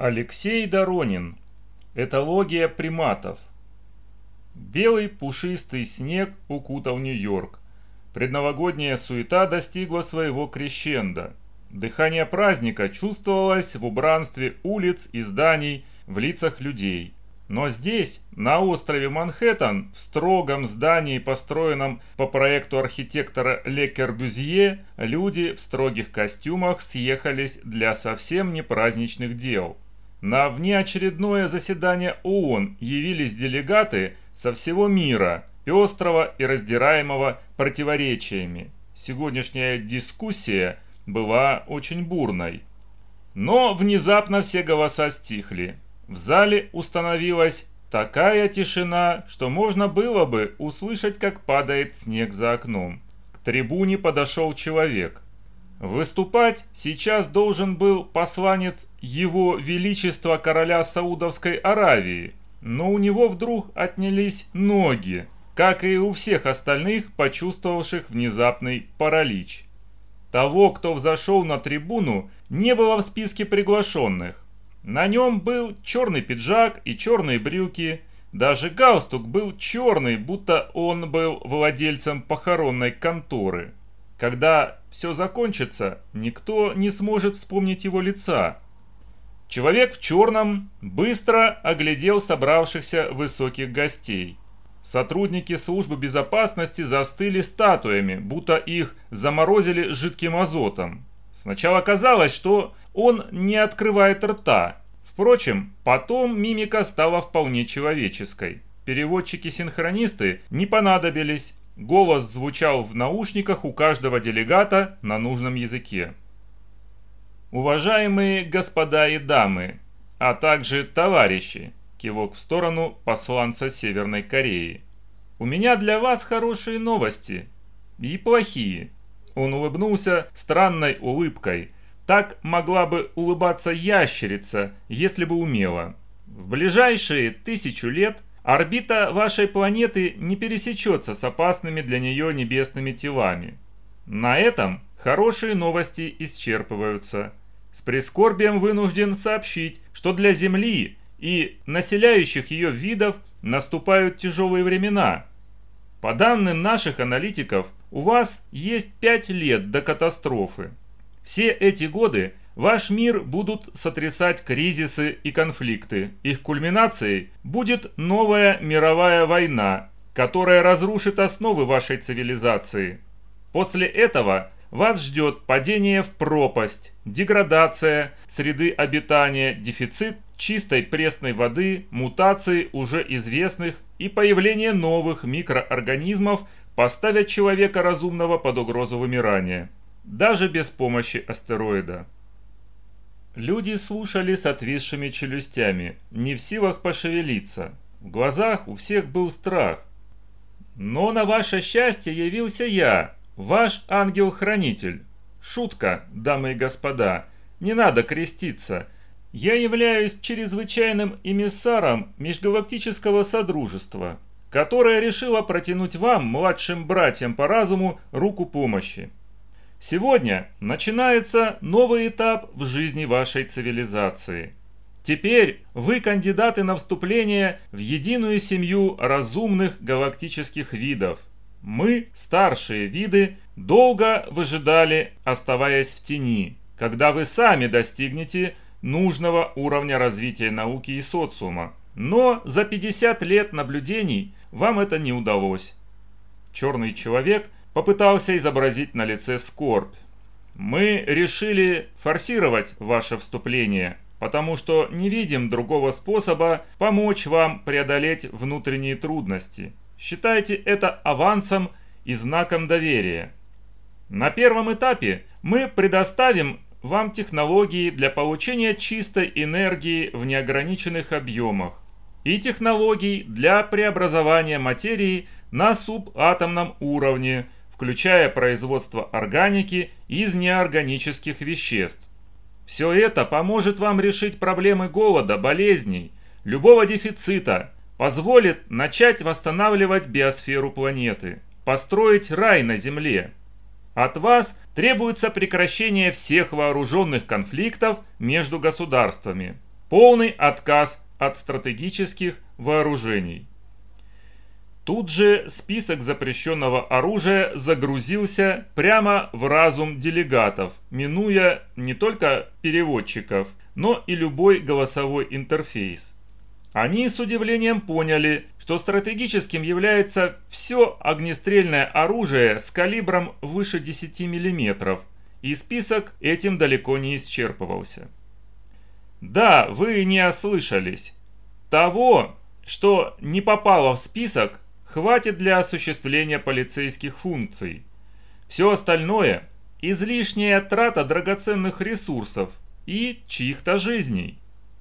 Алексей Доронин. Этология приматов. Белый пушистый снег укутал Нью-Йорк. Предновогодняя суета достигла своего крещенда. Дыхание праздника чувствовалось в убранстве улиц и зданий, в лицах людей. Но здесь, на острове Манхэттен, в строгом здании, построенном по проекту архитектора Ле Корбюзье, люди в строгих костюмах съехались для совсем не праздничных дел. На внеочередное заседание ООН явились делегаты со всего мира, пестрого и раздираемого противоречиями. Сегодняшняя дискуссия была очень бурной. Но внезапно все голоса стихли. В зале установилась такая тишина, что можно было бы услышать, как падает снег за окном. К трибуне подошел человек. Выступать сейчас должен был посланец Его Величества Короля Саудовской Аравии, но у него вдруг отнялись ноги, как и у всех остальных, почувствовавших внезапный паралич. Того, кто взошел на трибуну, не было в списке приглашенных. На нем был черный пиджак и черные брюки. Даже галстук был черный, будто он был владельцем похоронной конторы. Когда все закончится, никто не сможет вспомнить его лица. Человек в черном быстро оглядел собравшихся высоких гостей. Сотрудники службы безопасности застыли статуями, будто их заморозили жидким азотом. Сначала казалось, что он не открывает рта. Впрочем, потом мимика стала вполне человеческой. Переводчики-синхронисты не понадобились. Голос звучал в наушниках у каждого делегата на нужном языке. Уважаемые господа и дамы, а также товарищи, кивок в сторону посланца Северной Кореи. У меня для вас хорошие новости. И плохие. Он улыбнулся странной улыбкой. Так могла бы улыбаться ящерица, если бы умела. В ближайшие тысячу лет орбита вашей планеты не пересечется с опасными для нее небесными телами. На этом хорошие новости исчерпываются. С прискорбием вынужден сообщить, что для Земли и населяющих ее видов наступают тяжелые времена. По данным наших аналитиков, у вас есть 5 лет до катастрофы. Все эти годы ваш мир будут сотрясать кризисы и конфликты. Их кульминацией будет новая мировая война, которая разрушит основы вашей цивилизации. После этого вас ждет падение в пропасть, деградация среды обитания, дефицит чистой пресной воды, мутации уже известных и появление новых микроорганизмов поставят человека разумного под угрозу вымирания, даже без помощи астероида. Люди слушали с отвисшими челюстями, не в силах пошевелиться. В глазах у всех был страх. Но на ваше счастье явился я, ваш ангел-хранитель. Шутка, дамы и господа, не надо креститься – я являюсь чрезвычайным эмиссаром Межгалактического Содружества, которое решило протянуть вам, младшим братьям по разуму, руку помощи. Сегодня начинается новый этап в жизни вашей цивилизации. Теперь вы кандидаты на вступление в единую семью разумных галактических видов. Мы, старшие виды, долго выжидали, оставаясь в тени, когда вы сами достигнете нужного уровня развития науки и социума. Но за 50 лет наблюдений вам это не удалось. Черный человек попытался изобразить на лице скорбь. Мы решили форсировать ваше вступление, потому что не видим другого способа помочь вам преодолеть внутренние трудности. Считайте это авансом и знаком доверия. На первом этапе мы предоставим вам технологии для получения чистой энергии в неограниченных объемах и технологий для преобразования материи на субатомном уровне, включая производство органики из неорганических веществ. Все это поможет вам решить проблемы голода, болезней, любого дефицита, позволит начать восстанавливать биосферу планеты, построить рай на Земле. От вас требуется прекращение всех вооруженных конфликтов между государствами. Полный отказ от стратегических вооружений. Тут же список запрещенного оружия загрузился прямо в разум делегатов, минуя не только переводчиков, но и любой голосовой интерфейс. Они с удивлением поняли, что стратегическим является все огнестрельное оружие с калибром выше 10 мм, и список этим далеко не исчерпывался. Да, вы не ослышались. Того, что не попало в список, хватит для осуществления полицейских функций. Все остальное – излишняя трата драгоценных ресурсов и чьих-то жизней.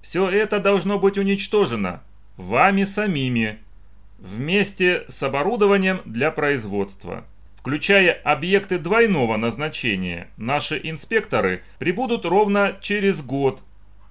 Все это должно быть уничтожено вами самими, вместе с оборудованием для производства. Включая объекты двойного назначения, наши инспекторы прибудут ровно через год.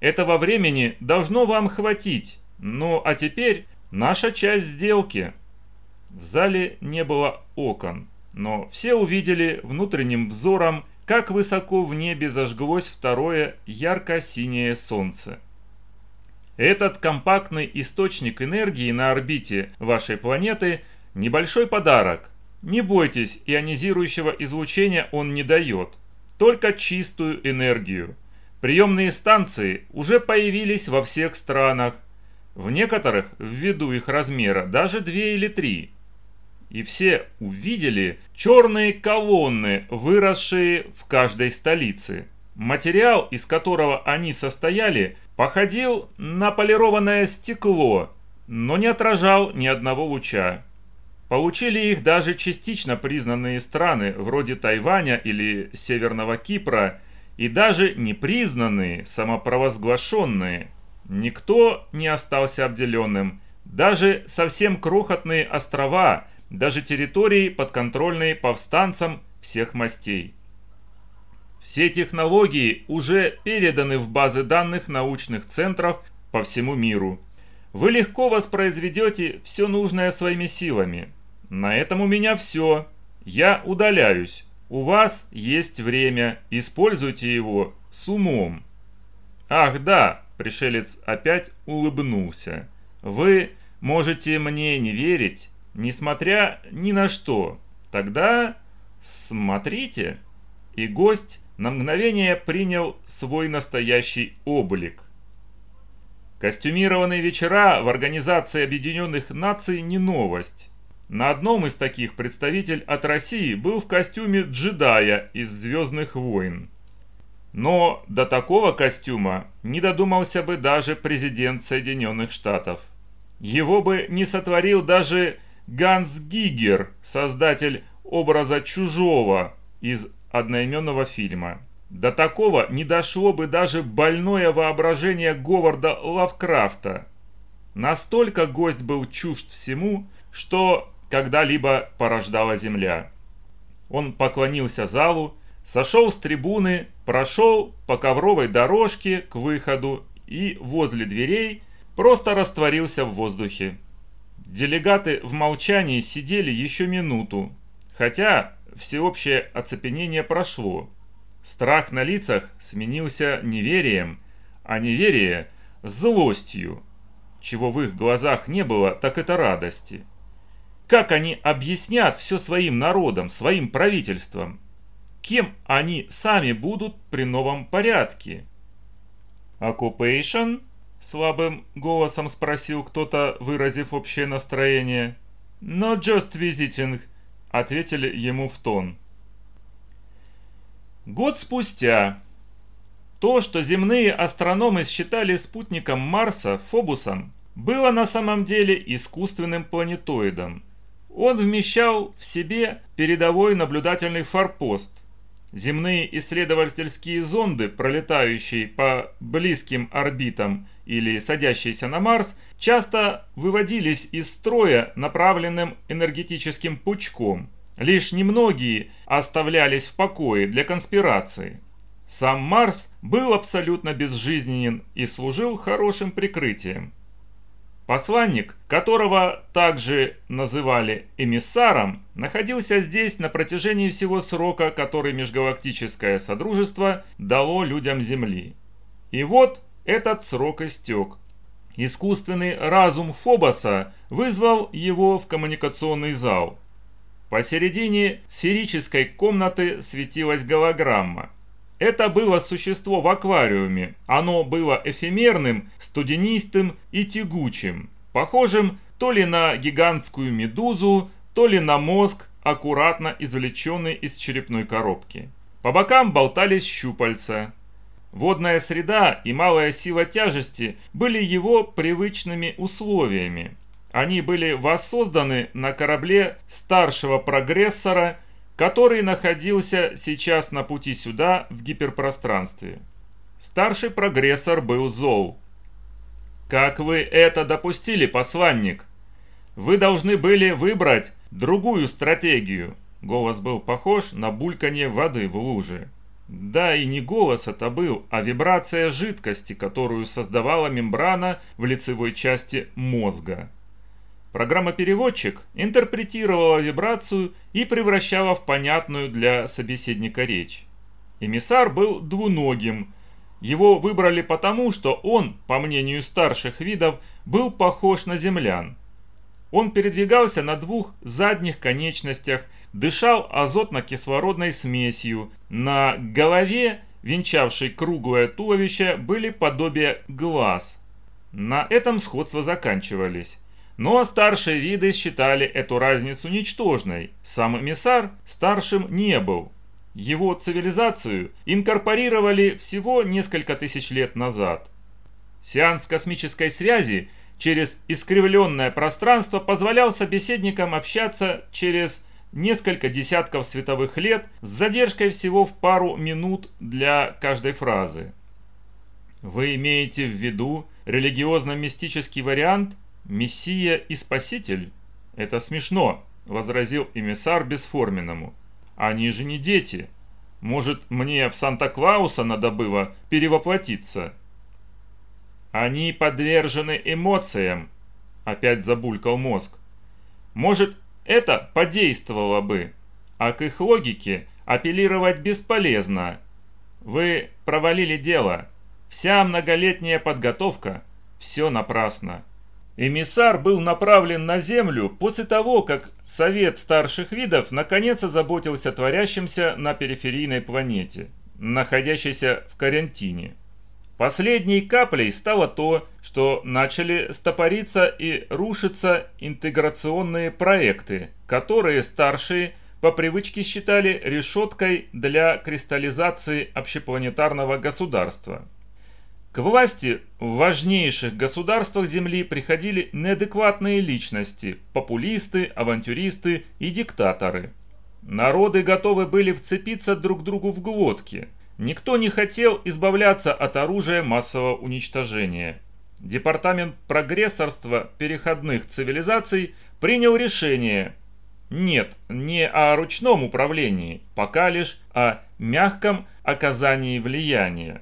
Этого времени должно вам хватить. Ну а теперь наша часть сделки – в зале не было окон, но все увидели внутренним взором, как высоко в небе зажглось второе ярко-синее солнце. Этот компактный источник энергии на орбите вашей планеты – небольшой подарок. Не бойтесь, ионизирующего излучения он не дает, только чистую энергию. Приемные станции уже появились во всех странах, в некоторых, ввиду их размера, даже две или три и все увидели черные колонны, выросшие в каждой столице. Материал, из которого они состояли, походил на полированное стекло, но не отражал ни одного луча. Получили их даже частично признанные страны, вроде Тайваня или Северного Кипра, и даже непризнанные, самопровозглашенные. Никто не остался обделенным. Даже совсем крохотные острова – даже территории, подконтрольные повстанцам всех мастей. Все технологии уже переданы в базы данных научных центров по всему миру. Вы легко воспроизведете все нужное своими силами. На этом у меня все. Я удаляюсь. У вас есть время, используйте его с умом. Ах да, пришелец опять улыбнулся. Вы можете мне не верить, несмотря ни на что. Тогда смотрите. И гость на мгновение принял свой настоящий облик. Костюмированные вечера в Организации Объединенных Наций не новость. На одном из таких представитель от России был в костюме джедая из «Звездных войн». Но до такого костюма не додумался бы даже президент Соединенных Штатов. Его бы не сотворил даже Ганс Гигер, создатель образа чужого из одноименного фильма. До такого не дошло бы даже больное воображение Говарда Лавкрафта. Настолько гость был чужд всему, что когда-либо порождала земля. Он поклонился залу, сошел с трибуны, прошел по ковровой дорожке к выходу и возле дверей просто растворился в воздухе. Делегаты в молчании сидели еще минуту, хотя всеобщее оцепенение прошло. Страх на лицах сменился неверием, а неверие – злостью. Чего в их глазах не было, так это радости. Как они объяснят все своим народам, своим правительствам? Кем они сами будут при новом порядке? Occupation – Слабым голосом спросил кто-то, выразив общее настроение. «No just visiting», — ответили ему в тон. Год спустя. То, что земные астрономы считали спутником Марса, Фобусом, было на самом деле искусственным планетоидом. Он вмещал в себе передовой наблюдательный форпост. Земные исследовательские зонды, пролетающие по близким орбитам, или садящиеся на Марс, часто выводились из строя направленным энергетическим пучком. Лишь немногие оставлялись в покое для конспирации. Сам Марс был абсолютно безжизненен и служил хорошим прикрытием. Посланник, которого также называли эмиссаром, находился здесь на протяжении всего срока, который Межгалактическое Содружество дало людям Земли. И вот этот срок истек. Искусственный разум Фобоса вызвал его в коммуникационный зал. Посередине сферической комнаты светилась голограмма. Это было существо в аквариуме. Оно было эфемерным, студенистым и тягучим, похожим то ли на гигантскую медузу, то ли на мозг, аккуратно извлеченный из черепной коробки. По бокам болтались щупальца. Водная среда и малая сила тяжести были его привычными условиями. Они были воссозданы на корабле старшего прогрессора, который находился сейчас на пути сюда в гиперпространстве. Старший прогрессор был зол. «Как вы это допустили, посланник? Вы должны были выбрать другую стратегию». Голос был похож на бульканье воды в луже. Да и не голос это был, а вибрация жидкости, которую создавала мембрана в лицевой части мозга. Программа-переводчик интерпретировала вибрацию и превращала в понятную для собеседника речь. Эмиссар был двуногим. Его выбрали потому, что он, по мнению старших видов, был похож на землян. Он передвигался на двух задних конечностях, дышал азотно-кислородной смесью. На голове, венчавшей круглое туловище, были подобия глаз. На этом сходства заканчивались. Но старшие виды считали эту разницу ничтожной. Сам эмиссар старшим не был. Его цивилизацию инкорпорировали всего несколько тысяч лет назад. Сеанс космической связи через искривленное пространство позволял собеседникам общаться через несколько десятков световых лет с задержкой всего в пару минут для каждой фразы. Вы имеете в виду религиозно-мистический вариант «Мессия и Спаситель»? Это смешно, возразил эмиссар бесформенному. Они же не дети. Может, мне в Санта-Клауса надо было перевоплотиться? Они подвержены эмоциям, опять забулькал мозг. Может, это подействовало бы, а к их логике апеллировать бесполезно. Вы провалили дело. Вся многолетняя подготовка – все напрасно. Эмиссар был направлен на Землю после того, как Совет старших видов наконец озаботился творящимся на периферийной планете, находящейся в карантине. Последней каплей стало то, что начали стопориться и рушиться интеграционные проекты, которые старшие по привычке считали решеткой для кристаллизации общепланетарного государства. К власти в важнейших государствах Земли приходили неадекватные личности, популисты, авантюристы и диктаторы. Народы готовы были вцепиться друг другу в глотки – Никто не хотел избавляться от оружия массового уничтожения. Департамент прогрессорства переходных цивилизаций принял решение нет, не о ручном управлении, пока лишь о мягком оказании влияния.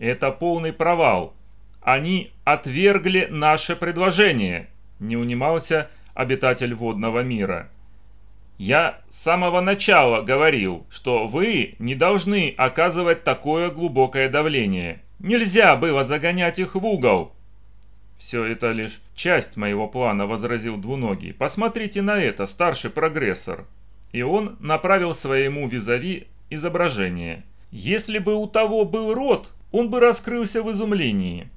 Это полный провал. Они отвергли наше предложение, не унимался обитатель водного мира. Я с самого начала говорил, что вы не должны оказывать такое глубокое давление. Нельзя было загонять их в угол. Все это лишь часть моего плана, возразил двуногий. Посмотрите на это, старший прогрессор. И он направил своему визави изображение. Если бы у того был рот, он бы раскрылся в изумлении.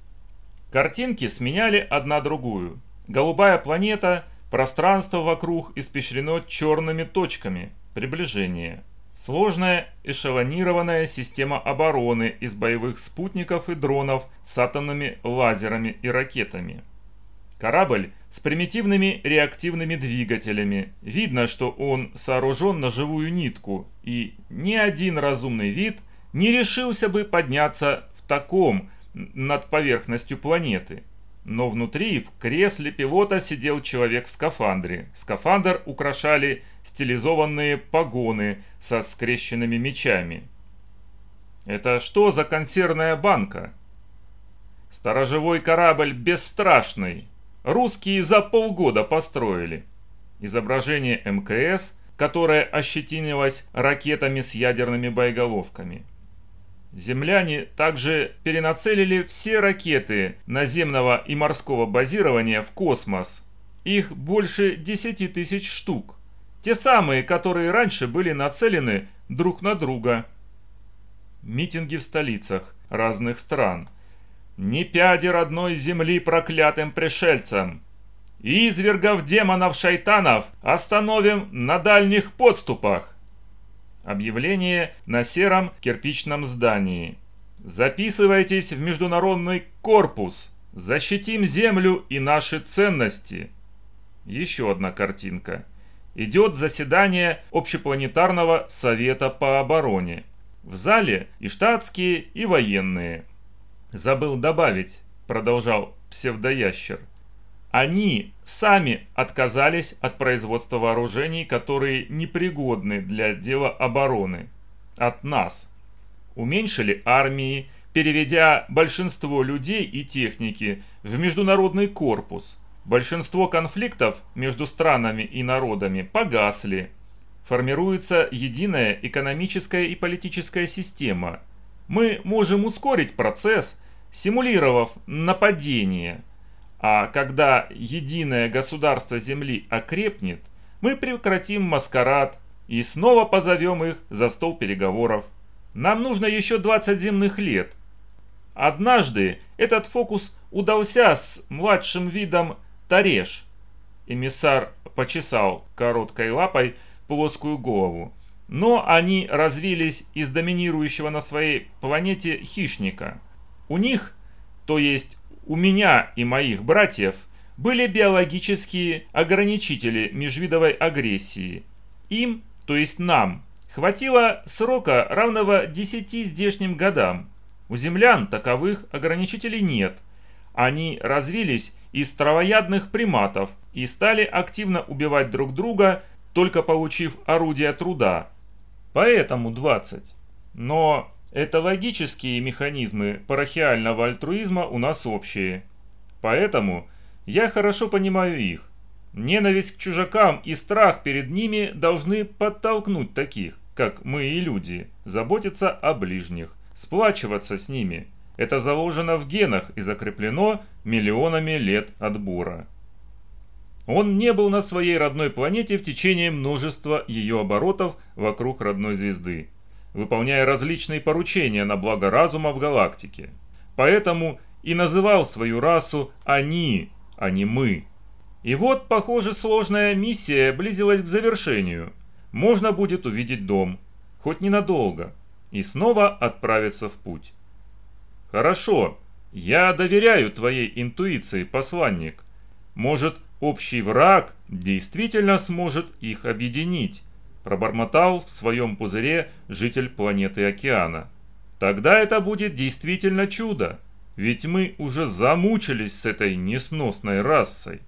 Картинки сменяли одна другую. Голубая планета – Пространство вокруг испещрено черными точками. Приближение. Сложная эшелонированная система обороны из боевых спутников и дронов с атомными лазерами и ракетами. Корабль с примитивными реактивными двигателями. Видно, что он сооружен на живую нитку, и ни один разумный вид не решился бы подняться в таком над поверхностью планеты. Но внутри, в кресле пилота, сидел человек в скафандре. Скафандр украшали стилизованные погоны со скрещенными мечами. Это что за консервная банка? Сторожевой корабль бесстрашный. Русские за полгода построили. Изображение МКС, которое ощетинилось ракетами с ядерными боеголовками. Земляне также перенацелили все ракеты наземного и морского базирования в космос. Их больше 10 тысяч штук. Те самые, которые раньше были нацелены друг на друга. Митинги в столицах разных стран. «Не пяди родной земли проклятым пришельцам!» «Извергов демонов-шайтанов остановим на дальних подступах!» Объявление на сером кирпичном здании. Записывайтесь в международный корпус. Защитим землю и наши ценности. Еще одна картинка. Идет заседание Общепланетарного совета по обороне. В зале и штатские, и военные. Забыл добавить, продолжал псевдоящер. Они сами отказались от производства вооружений, которые непригодны для дела обороны. От нас. Уменьшили армии, переведя большинство людей и техники в международный корпус. Большинство конфликтов между странами и народами погасли. Формируется единая экономическая и политическая система. Мы можем ускорить процесс, симулировав нападение – а когда единое государство Земли окрепнет, мы прекратим маскарад и снова позовем их за стол переговоров. Нам нужно еще 20 земных лет. Однажды этот фокус удался с младшим видом Тареш. Эмиссар почесал короткой лапой плоскую голову. Но они развились из доминирующего на своей планете хищника. У них, то есть у меня и моих братьев были биологические ограничители межвидовой агрессии. Им, то есть нам, хватило срока равного 10 здешним годам. У землян таковых ограничителей нет. Они развились из травоядных приматов и стали активно убивать друг друга, только получив орудия труда. Поэтому 20. Но это логические механизмы парахиального альтруизма у нас общие. Поэтому я хорошо понимаю их. Ненависть к чужакам и страх перед ними должны подтолкнуть таких, как мы и люди, заботиться о ближних, сплачиваться с ними. Это заложено в генах и закреплено миллионами лет отбора. Он не был на своей родной планете в течение множества ее оборотов вокруг родной звезды выполняя различные поручения на благо разума в галактике. Поэтому и называл свою расу «они», а не «мы». И вот, похоже, сложная миссия близилась к завершению. Можно будет увидеть дом, хоть ненадолго, и снова отправиться в путь. Хорошо, я доверяю твоей интуиции, посланник. Может, общий враг действительно сможет их объединить пробормотал в своем пузыре житель планеты океана. Тогда это будет действительно чудо, ведь мы уже замучились с этой несносной расой.